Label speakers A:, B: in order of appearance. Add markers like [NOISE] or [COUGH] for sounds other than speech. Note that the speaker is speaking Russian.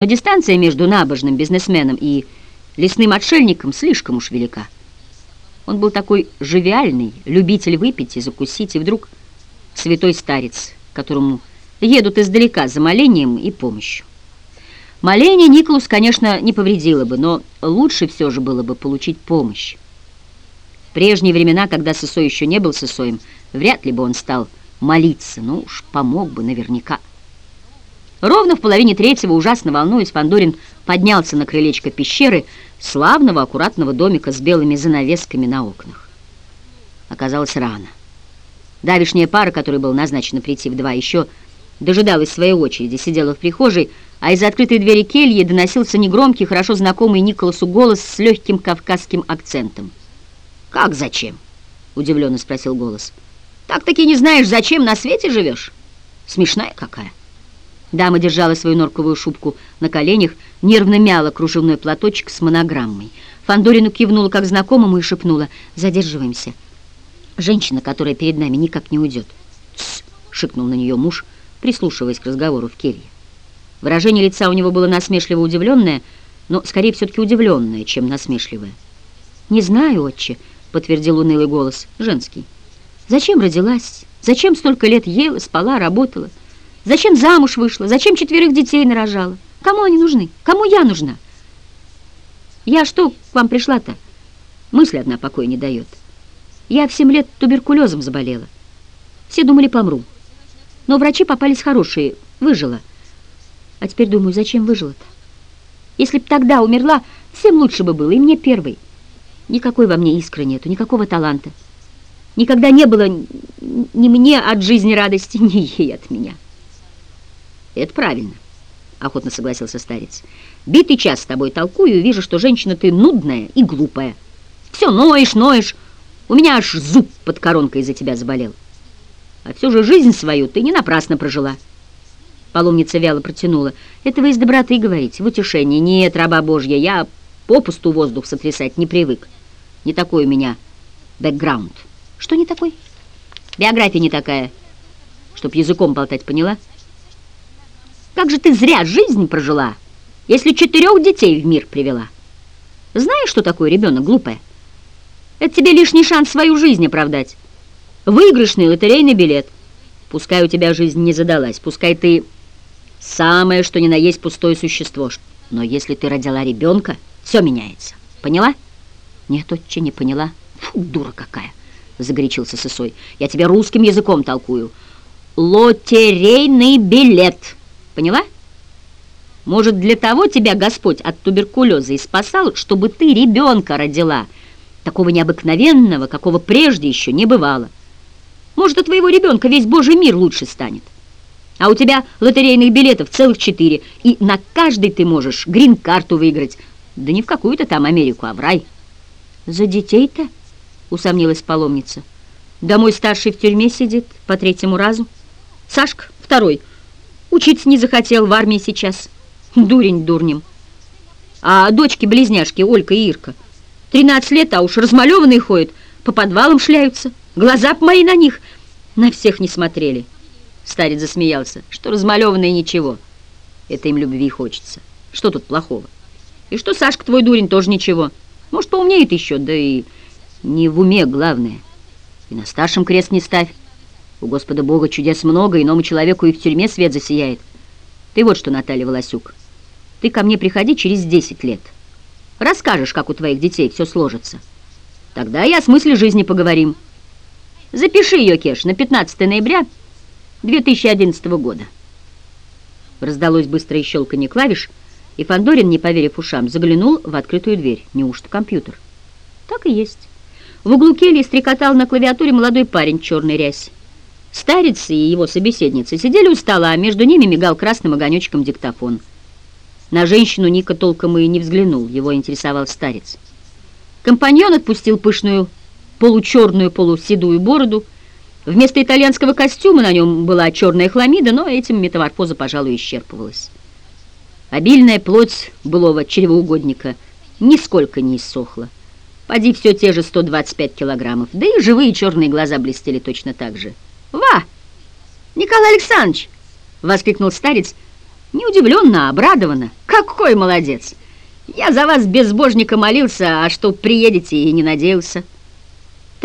A: Но дистанция между набожным бизнесменом и лесным отшельником слишком уж велика. Он был такой живиальный, любитель выпить и закусить, и вдруг святой старец, которому едут издалека за молением и помощью. Моление Николас, конечно, не повредило бы, но лучше все же было бы получить помощь. В прежние времена, когда Сысой еще не был Сысоем, вряд ли бы он стал молиться, ну уж помог бы наверняка. Ровно в половине третьего, ужасно волнуясь, Фандорин поднялся на крылечко пещеры славного аккуратного домика с белыми занавесками на окнах. Оказалось рано. Давишняя пара, которой было назначено прийти в два, еще дожидалась своей очереди, сидела в прихожей, а из открытой двери кельи доносился негромкий, хорошо знакомый Николасу голос с легким кавказским акцентом. «Как зачем?» — удивленно спросил голос. «Так-таки не знаешь, зачем на свете живешь? Смешная какая». Дама держала свою норковую шубку на коленях, нервно мяла кружевной платочек с монограммой. Фандорину кивнула как знакомому и шепнула «Задерживаемся». Женщина, которая перед нами, никак не уйдет. «Тссс!» — шикнул на нее муж, прислушиваясь к разговору в келье. Выражение лица у него было насмешливо удивленное, но скорее все-таки удивленное, чем насмешливое. «Не знаю, отче», — подтвердил унылый голос, женский. «Зачем родилась? Зачем столько лет ела, спала, работала?» Зачем замуж вышла? Зачем четверых детей нарожала? Кому они нужны? Кому я нужна? Я что к вам пришла-то? Мысль одна покоя не дает. Я в семь лет туберкулезом заболела. Все думали, помру. Но врачи попались хорошие, выжила. А теперь думаю, зачем выжила-то? Если б тогда умерла, всем лучше бы было, и мне первой. Никакой во мне искры нету, никакого таланта. Никогда не было ни мне от жизни радости, [LAUGHS] ни ей от меня. «Это правильно», — охотно согласился старец. «Битый час с тобой толкую и вижу, что женщина ты нудная и глупая. Все ноешь, ноешь. У меня аж зуб под коронкой из-за тебя заболел. А все же жизнь свою ты не напрасно прожила». Паломница вяло протянула. «Это вы из доброты говорите, в утешении. Нет, раба Божья, я попусту воздух сотрясать не привык. Не такой у меня бэкграунд». «Что не такой?» «Биография не такая, чтоб языком болтать, поняла?» Как же ты зря жизнь прожила, если четырех детей в мир привела? Знаешь, что такое ребенок глупая? Это тебе лишний шанс свою жизнь оправдать. Выигрышный лотерейный билет. Пускай у тебя жизнь не задалась, пускай ты самое, что ни на есть пустое существо. Но если ты родила ребенка, все меняется. Поняла? Нет, отче, не поняла. Фу, дура какая, загорячился Сысой. Я тебе русским языком толкую. Лотерейный билет. Поняла? Может, для того тебя Господь от туберкулеза и спасал, чтобы ты ребенка родила, такого необыкновенного, какого прежде еще не бывало. Может, у твоего ребенка весь Божий мир лучше станет. А у тебя лотерейных билетов целых четыре, и на каждый ты можешь грин-карту выиграть. Да не в какую-то там Америку, а в рай. За детей-то, усомнилась паломница. Да мой старший в тюрьме сидит по третьему разу. Сашка второй — Учиться не захотел в армии сейчас. Дурень дурнем. А дочки-близняшки Олька и Ирка. 13 лет, а уж размалеванные ходят, по подвалам шляются. Глаза б мои на них на всех не смотрели. Старец засмеялся. Что размалеванные ничего. Это им любви хочется. Что тут плохого? И что Сашка твой дурень тоже ничего. Может, поумнеет еще, да и не в уме главное. И на старшем крест не ставь. У Господа Бога чудес много, иному человеку и в тюрьме свет засияет. Ты вот что, Наталья Волосюк, ты ко мне приходи через 10 лет. Расскажешь, как у твоих детей все сложится. Тогда и о смысле жизни поговорим. Запиши ее, Кеш, на 15 ноября 2011 года. Раздалось быстрое щелканье клавиш, и Фандорин, не поверив ушам, заглянул в открытую дверь. Неужто компьютер? Так и есть. В углу кельи стрекотал на клавиатуре молодой парень черной рясе. Старец и его собеседница сидели у стола, а между ними мигал красным огонечком диктофон. На женщину Ника толком и не взглянул, его интересовал старец. Компаньон отпустил пышную получерную полуседую бороду. Вместо итальянского костюма на нем была черная хламида, но этим метаморфоза, пожалуй, исчерпывалась. Обильная плоть былого чревоугодника нисколько не иссохла. Поди все те же 125 килограммов, да и живые черные глаза блестели точно так же. «Ва! Николай Александрович!» — воскликнул старец, не удивленно, а обрадованно. Какой молодец! Я за вас, безбожника, молился, а что приедете и не надеялся».